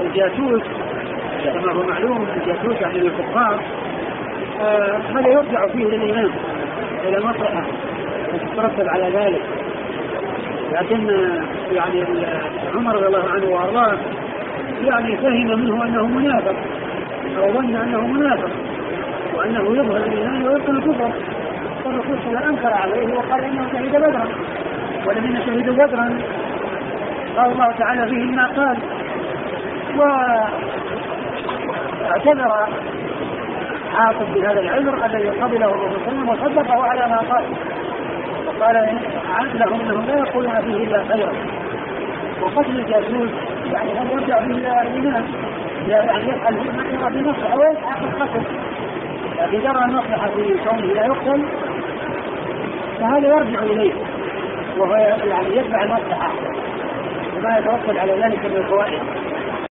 الجاسوس كما هو معلوم الجاسوس يعني الكفار آه هذا يرجع فيه للإمام إلى مصلحة تترتب على ذلك. لكن آه، يعني عمر رضي الله عنه وأرضاه يعني فهم منه أنه منافق أو ظن أنه منافق وأنه يظهر الإيمان ويبطل الكفر فالرسول صلى الله عليه وسلم أنكر عليه وقال إنه شهد بدرا والذين شهدوا بدرا. قال الله تعالى فيهم ما قال. واعتذر حافظ بهذا العذر الذي قبله الرسول صلى الله عليه وسلم وصدقه على ما قال. وقال لهم إنهم لا يقولون فيه إلا خيرا. وقتل الجاسوس يعني هذا يرجع به إلى الإيمان؟ يعني يفعل يرى بنفسه أو يلحق القتل. لكن يرى المصلحه في كونه لا يقتل. فهذا يرجع إليه. وهو يعني يتبع المصلحة. وما يتوكل على ذلك من الفوائد.